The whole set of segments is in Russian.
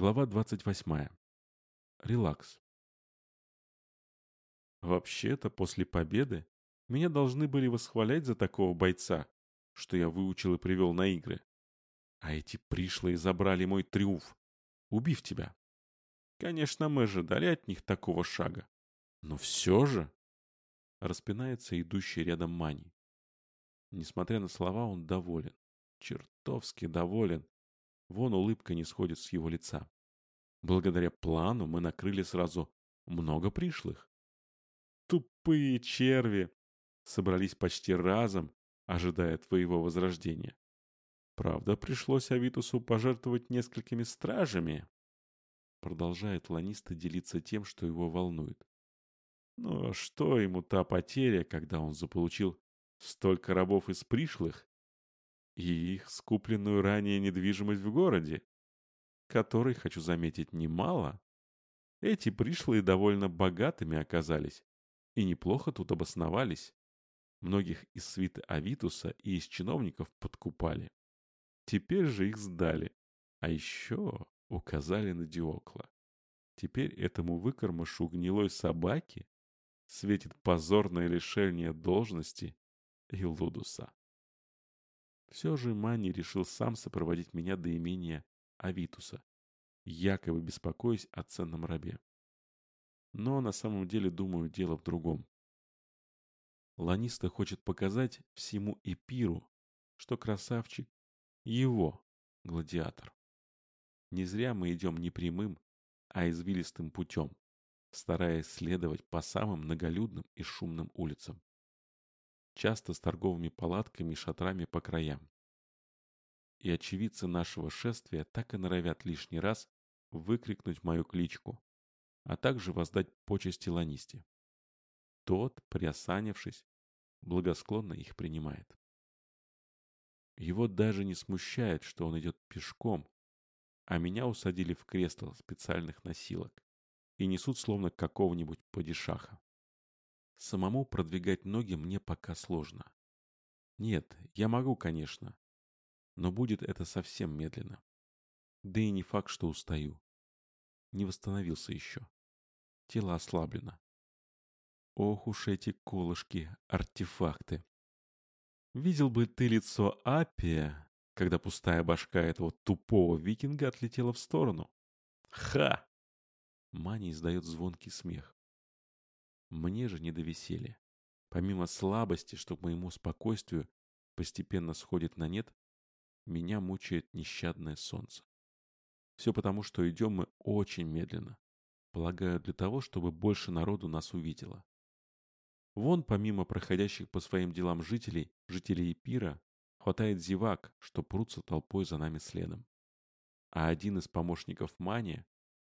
Глава 28. Релакс. Вообще-то, после победы меня должны были восхвалять за такого бойца, что я выучил и привел на игры. А эти пришлые забрали мой триумф, убив тебя. Конечно, мы ожидали от них такого шага. Но все же... Распинается идущий рядом Мани. Несмотря на слова, он доволен. Чертовски доволен. Вон улыбка не сходит с его лица. Благодаря плану мы накрыли сразу много пришлых. Тупые черви собрались почти разом, ожидая твоего возрождения. Правда, пришлось Авитусу пожертвовать несколькими стражами. Продолжает Ланиста делиться тем, что его волнует. Но что ему та потеря, когда он заполучил столько рабов из пришлых и их скупленную ранее недвижимость в городе, которой, хочу заметить, немало. Эти пришлые довольно богатыми оказались и неплохо тут обосновались. Многих из свиты Авитуса и из чиновников подкупали. Теперь же их сдали. А еще указали на Диокла. Теперь этому выкормышу гнилой собаки светит позорное лишение должности и Лудуса. Все же Мани решил сам сопроводить меня до имения Авитуса, якобы беспокоясь о ценном рабе. Но на самом деле, думаю, дело в другом. Ланиста хочет показать всему Эпиру, что красавчик – его гладиатор. Не зря мы идем не прямым, а извилистым путем, стараясь следовать по самым многолюдным и шумным улицам часто с торговыми палатками и шатрами по краям. И очевидцы нашего шествия так и норовят лишний раз выкрикнуть мою кличку, а также воздать почести Ланисте. Тот, приосанившись, благосклонно их принимает. Его даже не смущает, что он идет пешком, а меня усадили в кресло специальных носилок и несут словно какого-нибудь падишаха. Самому продвигать ноги мне пока сложно. Нет, я могу, конечно. Но будет это совсем медленно. Да и не факт, что устаю. Не восстановился еще. Тело ослаблено. Ох уж эти колышки, артефакты. Видел бы ты лицо Апия, когда пустая башка этого тупого викинга отлетела в сторону. Ха! Мани издает звонкий смех. Мне же не до веселья. Помимо слабости, что к моему спокойствию постепенно сходит на нет, меня мучает нещадное солнце. Все потому, что идем мы очень медленно. Полагаю, для того, чтобы больше народу нас увидело. Вон, помимо проходящих по своим делам жителей, жителей Пира, хватает зевак, что прутся толпой за нами следом. А один из помощников Мания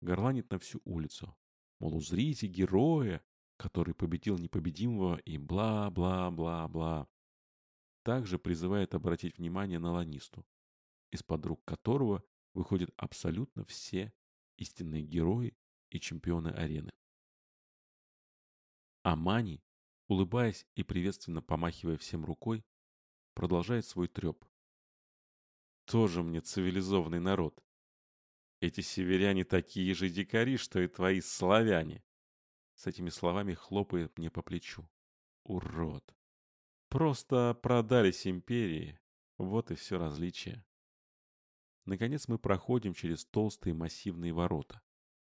горланит на всю улицу. Мол, узрите героя, который победил непобедимого и бла-бла-бла-бла. Также призывает обратить внимание на Ланисту, из-под рук которого выходят абсолютно все истинные герои и чемпионы арены. А Мани, улыбаясь и приветственно помахивая всем рукой, продолжает свой треп. Тоже мне цивилизованный народ. Эти северяне такие же дикари, что и твои славяне. С этими словами хлопает мне по плечу. Урод. Просто продались империи. Вот и все различие. Наконец мы проходим через толстые массивные ворота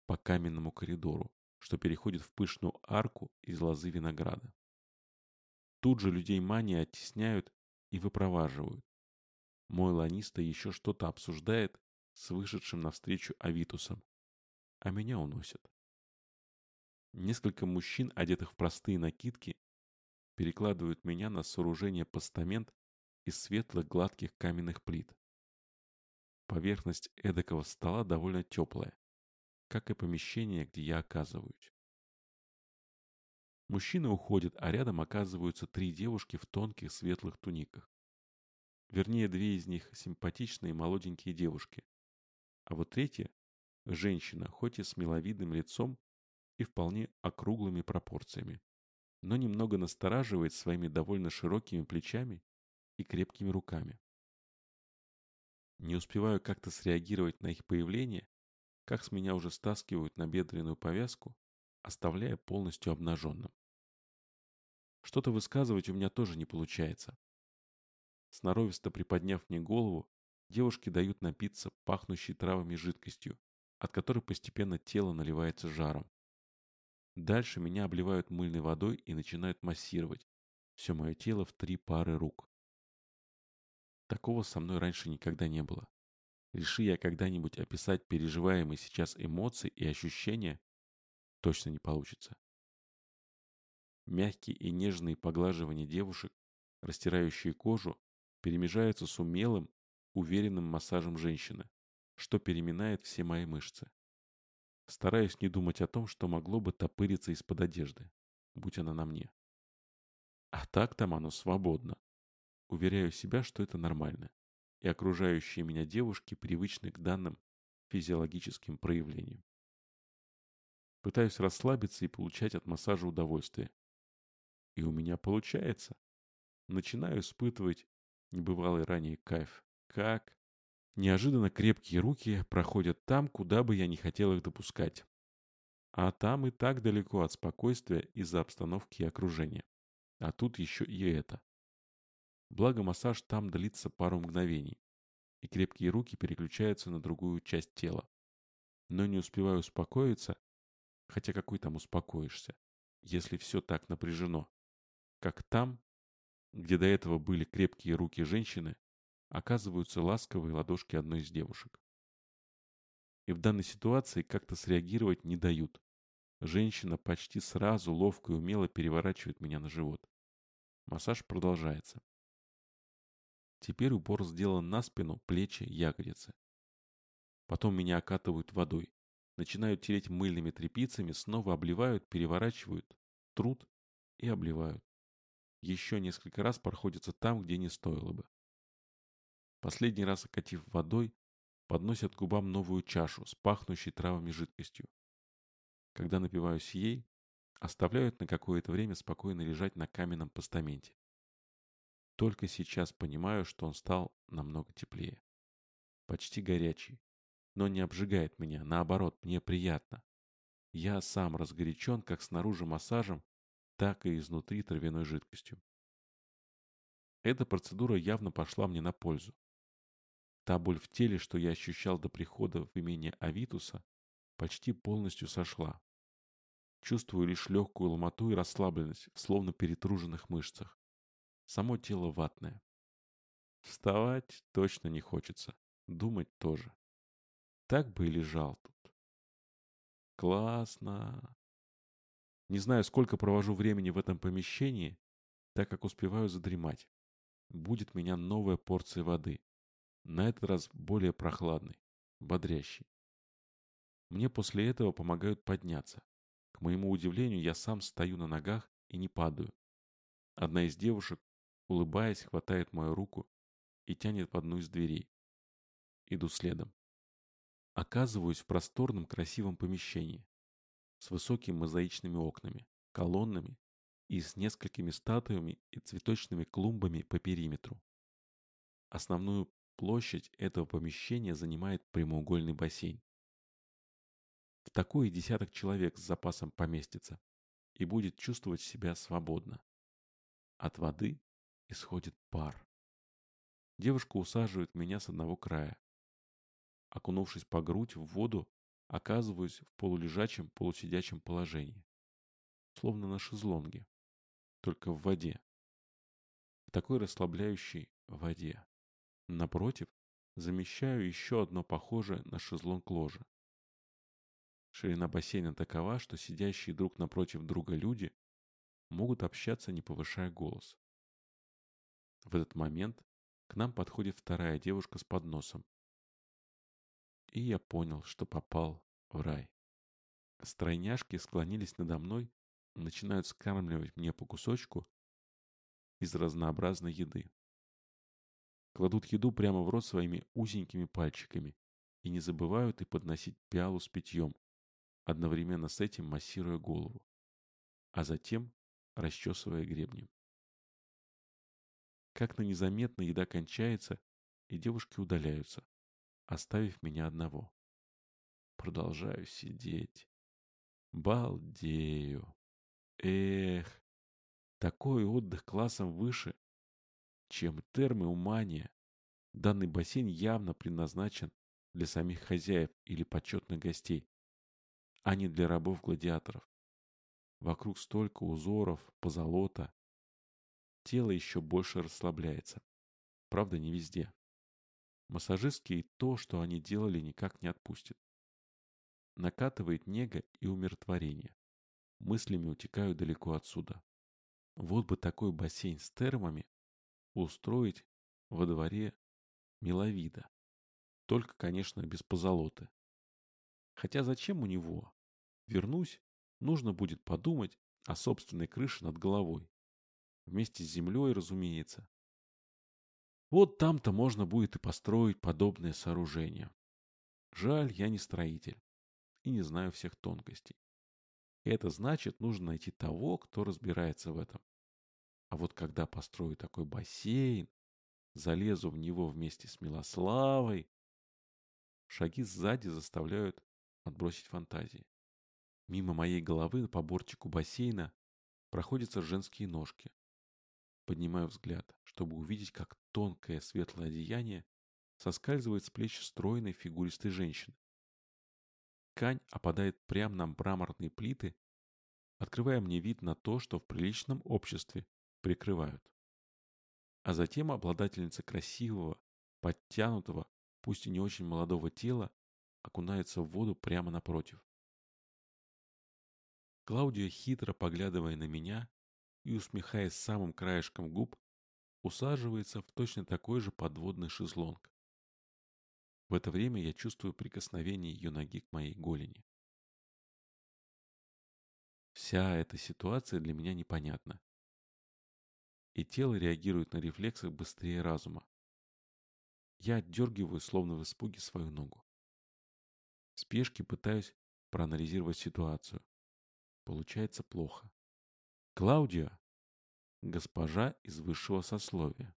по каменному коридору, что переходит в пышную арку из лозы винограда. Тут же людей мания оттесняют и выпроваживают. Мой ланиста еще что-то обсуждает с вышедшим навстречу Авитусом, а меня уносят. Несколько мужчин, одетых в простые накидки, перекладывают меня на сооружение постамент из светлых гладких каменных плит. Поверхность эдакого стола довольно теплая, как и помещение, где я оказываюсь. Мужчины уходят, а рядом оказываются три девушки в тонких светлых туниках. Вернее, две из них симпатичные молоденькие девушки. А вот третья – женщина, хоть и с миловидным лицом, и вполне округлыми пропорциями, но немного настораживает своими довольно широкими плечами и крепкими руками. Не успеваю как-то среагировать на их появление, как с меня уже стаскивают на бедренную повязку, оставляя полностью обнаженным. Что-то высказывать у меня тоже не получается. Сноровисто приподняв мне голову, девушки дают напиться пахнущей травами жидкостью, от которой постепенно тело наливается жаром. Дальше меня обливают мыльной водой и начинают массировать все мое тело в три пары рук. Такого со мной раньше никогда не было. Реши я когда-нибудь описать переживаемые сейчас эмоции и ощущения, точно не получится. Мягкие и нежные поглаживания девушек, растирающие кожу, перемежаются с умелым, уверенным массажем женщины, что переминает все мои мышцы. Стараюсь не думать о том, что могло бы топыриться из-под одежды, будь она на мне. А так там оно свободно. Уверяю себя, что это нормально, и окружающие меня девушки привычны к данным физиологическим проявлениям. Пытаюсь расслабиться и получать от массажа удовольствие. И у меня получается. Начинаю испытывать небывалый ранее кайф. Как? Неожиданно крепкие руки проходят там, куда бы я не хотел их допускать. А там и так далеко от спокойствия из-за обстановки и окружения. А тут еще и это. Благо массаж там длится пару мгновений, и крепкие руки переключаются на другую часть тела. Но не успеваю успокоиться, хотя какой там успокоишься, если все так напряжено. Как там, где до этого были крепкие руки женщины, оказываются ласковые ладошки одной из девушек. И в данной ситуации как-то среагировать не дают. Женщина почти сразу ловко и умело переворачивает меня на живот. Массаж продолжается. Теперь упор сделан на спину, плечи, ягодицы. Потом меня окатывают водой. Начинают тереть мыльными тряпицами, снова обливают, переворачивают, труд и обливают. Еще несколько раз проходятся там, где не стоило бы. Последний раз окатив водой, подносят к губам новую чашу с пахнущей травами жидкостью. Когда напиваюсь ей, оставляют на какое-то время спокойно лежать на каменном постаменте. Только сейчас понимаю, что он стал намного теплее. Почти горячий. Но не обжигает меня, наоборот, мне приятно. Я сам разгорячен как снаружи массажем, так и изнутри травяной жидкостью. Эта процедура явно пошла мне на пользу. Та боль в теле, что я ощущал до прихода в имение Авитуса, почти полностью сошла. Чувствую лишь легкую ломоту и расслабленность словно перетруженных мышцах. Само тело ватное. Вставать точно не хочется. Думать тоже. Так бы и лежал тут. Классно. Не знаю, сколько провожу времени в этом помещении, так как успеваю задремать. Будет меня новая порция воды. На этот раз более прохладный, бодрящий. Мне после этого помогают подняться. К моему удивлению, я сам стою на ногах и не падаю. Одна из девушек, улыбаясь, хватает мою руку и тянет в одну из дверей. Иду следом. Оказываюсь в просторном красивом помещении с высокими мозаичными окнами, колоннами и с несколькими статуями и цветочными клумбами по периметру. Основную площадь этого помещения занимает прямоугольный бассейн. В такой десяток человек с запасом поместится и будет чувствовать себя свободно. От воды исходит пар. Девушка усаживает меня с одного края. Окунувшись по грудь в воду, оказываюсь в полулежачем, полусидячем положении. Словно на шезлонге, только в воде. В такой расслабляющей воде. Напротив, замещаю еще одно похожее на шезлонг ложе. Ширина бассейна такова, что сидящие друг напротив друга люди могут общаться, не повышая голос. В этот момент к нам подходит вторая девушка с подносом. И я понял, что попал в рай. Стройняшки склонились надо мной, начинают скармливать мне по кусочку из разнообразной еды. Кладут еду прямо в рот своими узенькими пальчиками и не забывают и подносить пиалу с питьем, одновременно с этим массируя голову, а затем расчесывая гребнем. Как-то незаметно еда кончается, и девушки удаляются, оставив меня одного. продолжаю сидеть. Балдею. Эх, такой отдых классом выше, чем термы у мания. Данный бассейн явно предназначен для самих хозяев или почетных гостей, а не для рабов-гладиаторов. Вокруг столько узоров, позолота. Тело еще больше расслабляется. Правда, не везде. Массажистки и то, что они делали, никак не отпустит. Накатывает нега и умиротворение. Мыслями утекаю далеко отсюда. Вот бы такой бассейн с термами устроить во дворе миловида. Только, конечно, без позолоты. Хотя зачем у него? Вернусь, нужно будет подумать о собственной крыше над головой. Вместе с землей, разумеется. Вот там-то можно будет и построить подобное сооружение. Жаль, я не строитель и не знаю всех тонкостей. Это значит, нужно найти того, кто разбирается в этом. А вот когда построю такой бассейн, залезу в него вместе с Милославой, Шаги сзади заставляют отбросить фантазии. Мимо моей головы по бортику бассейна проходятся женские ножки. Поднимаю взгляд, чтобы увидеть, как тонкое светлое одеяние соскальзывает с плеч стройной фигуристой женщины. Ткань опадает прямо на мраморные плиты, открывая мне вид на то, что в приличном обществе прикрывают. А затем обладательница красивого, подтянутого, пусть и не очень молодого тела, окунается в воду прямо напротив. Клаудия, хитро поглядывая на меня и усмехаясь самым краешком губ, усаживается в точно такой же подводный шезлонг. В это время я чувствую прикосновение ее ноги к моей голени. Вся эта ситуация для меня непонятна. И тело реагирует на рефлексах быстрее разума. Я отдергиваю, словно в испуге, свою ногу. В спешке пытаюсь проанализировать ситуацию. Получается плохо. Клаудия – госпожа из высшего сословия.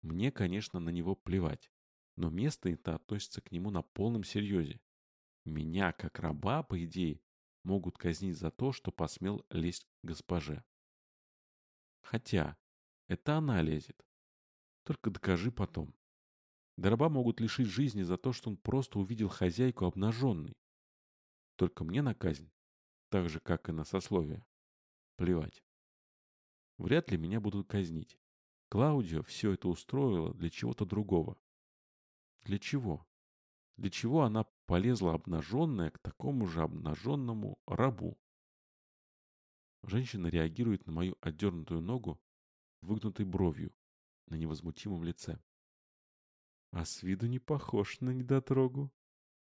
Мне, конечно, на него плевать, но место это относится к нему на полном серьезе. Меня, как раба, по идее, могут казнить за то, что посмел лезть к госпоже. Хотя, это она лезет. Только докажи потом. Дроба могут лишить жизни за то, что он просто увидел хозяйку обнаженной. Только мне на казнь, так же, как и на сословие, плевать. Вряд ли меня будут казнить. Клаудио все это устроила для чего-то другого. Для чего? Для чего она полезла обнаженная к такому же обнаженному рабу? Женщина реагирует на мою отдернутую ногу выгнутой бровью на невозмутимом лице а с виду не похож на недотрогу.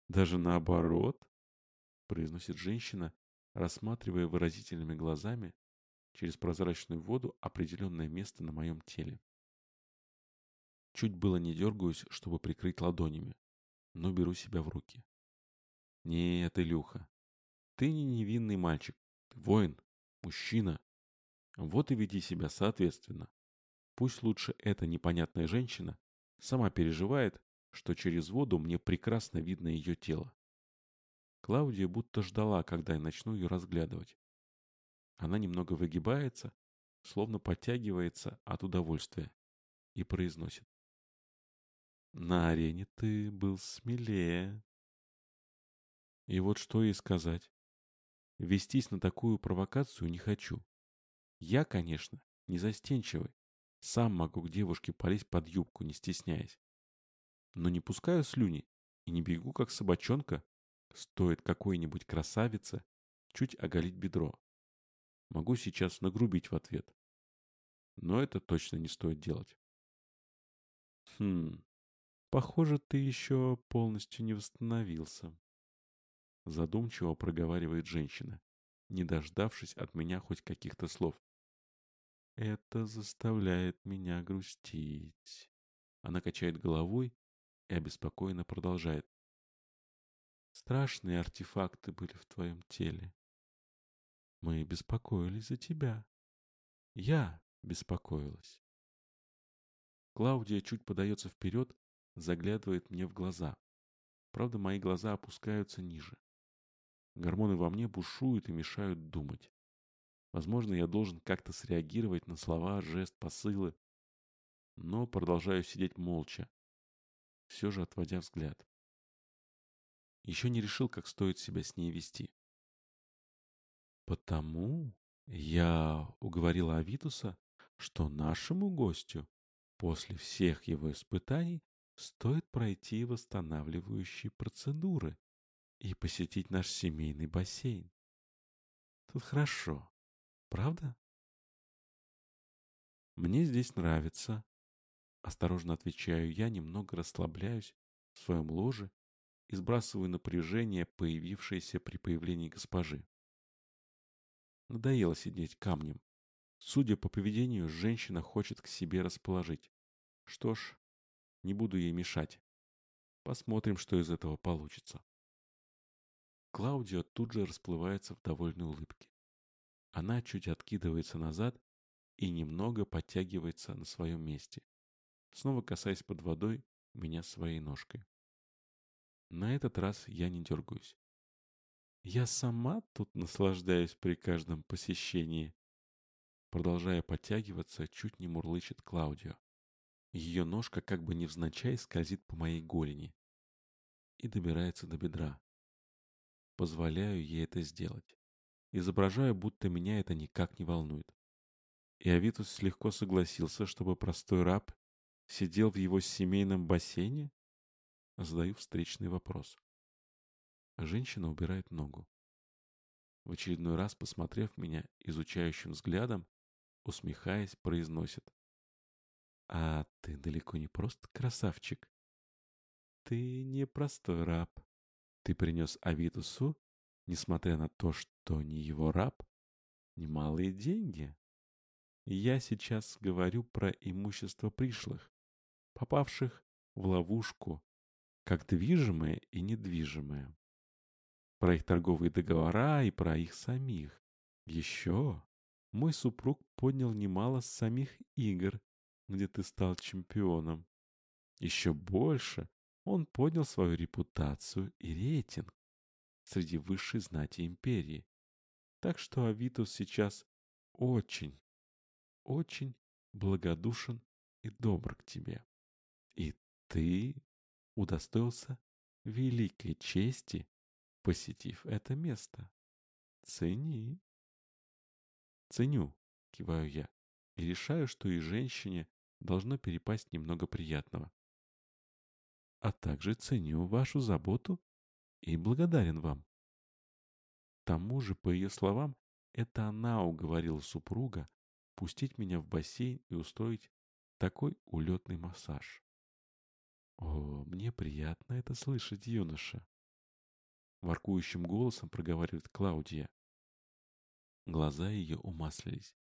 Даже наоборот, произносит женщина, рассматривая выразительными глазами через прозрачную воду определенное место на моем теле. Чуть было не дергаюсь, чтобы прикрыть ладонями, но беру себя в руки. Нет, Илюха, ты не невинный мальчик, ты воин, мужчина. Вот и веди себя соответственно. Пусть лучше эта непонятная женщина Сама переживает, что через воду мне прекрасно видно ее тело. Клаудия будто ждала, когда я начну ее разглядывать. Она немного выгибается, словно подтягивается от удовольствия, и произносит. На арене ты был смелее. И вот что ей сказать. Вестись на такую провокацию не хочу. Я, конечно, не застенчивый, сам могу к девушке полезть под юбку, не стесняясь. Но не пускаю слюни и не бегу, как собачонка. Стоит какой-нибудь красавице чуть оголить бедро. Могу сейчас нагрубить в ответ. Но это точно не стоит делать. Хм, похоже, ты еще полностью не восстановился. Задумчиво проговаривает женщина, не дождавшись от меня хоть каких-то слов. Это заставляет меня грустить. Она качает головой и обеспокоенно продолжает. Страшные артефакты были в твоем теле. Мы беспокоились за тебя. Я беспокоилась. Клаудия чуть подается вперед, заглядывает мне в глаза. Правда, мои глаза опускаются ниже. Гормоны во мне бушуют и мешают думать. Возможно, я должен как-то среагировать на слова, жест, посылы. Но продолжаю сидеть молча, все же отводя взгляд. Еще не решил, как стоит себя с ней вести. Потому я уговорила Авитуса, что нашему гостю после всех его испытаний стоит пройти восстанавливающие процедуры и посетить наш семейный бассейн. Тут хорошо, правда? Мне здесь нравится. Осторожно отвечаю я, немного расслабляюсь в своем ложе и сбрасываю напряжение, появившееся при появлении госпожи. Надоело сидеть камнем. Судя по поведению, женщина хочет к себе расположить. Что ж, не буду ей мешать. Посмотрим, что из этого получится. Клаудио тут же расплывается в довольной улыбке. Она чуть откидывается назад и немного подтягивается на своем месте, снова касаясь под водой меня своей ножкой. На этот раз я не дергаюсь. Я сама тут наслаждаюсь при каждом посещении. Продолжая подтягиваться, чуть не мурлычет Клаудио. Ее ножка как бы невзначай скользит по моей голени и добирается до бедра. Позволяю ей это сделать. Изображаю, будто меня это никак не волнует. И Авитус легко согласился, чтобы простой раб сидел в его семейном бассейне? Задаю встречный вопрос. Женщина убирает ногу. В очередной раз, посмотрев меня изучающим взглядом, усмехаясь, произносит. А ты далеко не просто красавчик. Ты не простой раб. Ты принес Авитусу, несмотря на то, что не его раб, немалые деньги. Я сейчас говорю про имущество пришлых, попавших в ловушку, как движимое и недвижимое. Про их торговые договора и про их самих. Еще мой супруг поднял немало самих игр, где ты стал чемпионом. Еще больше он поднял свою репутацию и рейтинг среди высшей знати империи. Так что Авитус сейчас очень, очень благодушен и добр к тебе. И ты удостоился великой чести, посетив это место. Цени. Ценю, киваю я, и решаю, что и женщине должно перепасть немного приятного. А также ценю вашу заботу и благодарен вам. К тому же, по ее словам, это она уговорила супруга пустить меня в бассейн и устроить такой улетный массаж. О, мне приятно это слышать, юноша. Воркующим голосом проговаривает Клаудия. Глаза ее умаслились.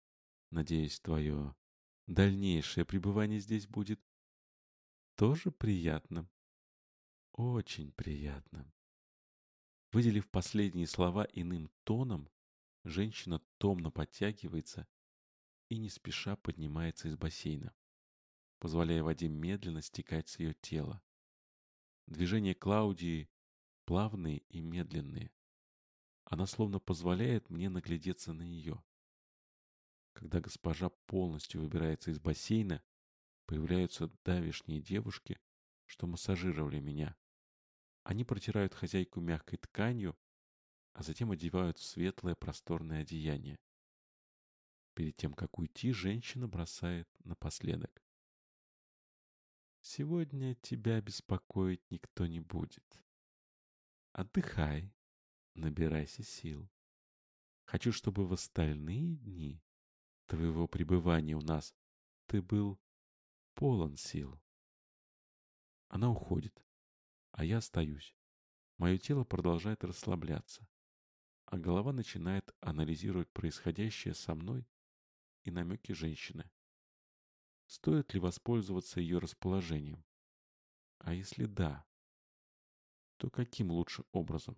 Надеюсь, твое Дальнейшее пребывание здесь будет тоже приятным. Очень приятным. Выделив последние слова иным тоном, женщина томно подтягивается и не спеша поднимается из бассейна, позволяя воде медленно стекать с ее тела. Движения Клаудии плавные и медленные. Она словно позволяет мне наглядеться на нее. Когда госпожа полностью выбирается из бассейна, появляются давишние девушки, что массажировали меня. Они протирают хозяйку мягкой тканью, а затем одевают в светлое просторное одеяние. Перед тем, как уйти, женщина бросает напоследок. «Сегодня тебя беспокоить никто не будет. Отдыхай, набирайся сил. Хочу, чтобы в остальные дни твоего пребывания у нас ты был полон сил. Она уходит, а я остаюсь. Мое тело продолжает расслабляться, а голова начинает анализировать происходящее со мной и намеки женщины. Стоит ли воспользоваться ее расположением? А если да, то каким лучше образом?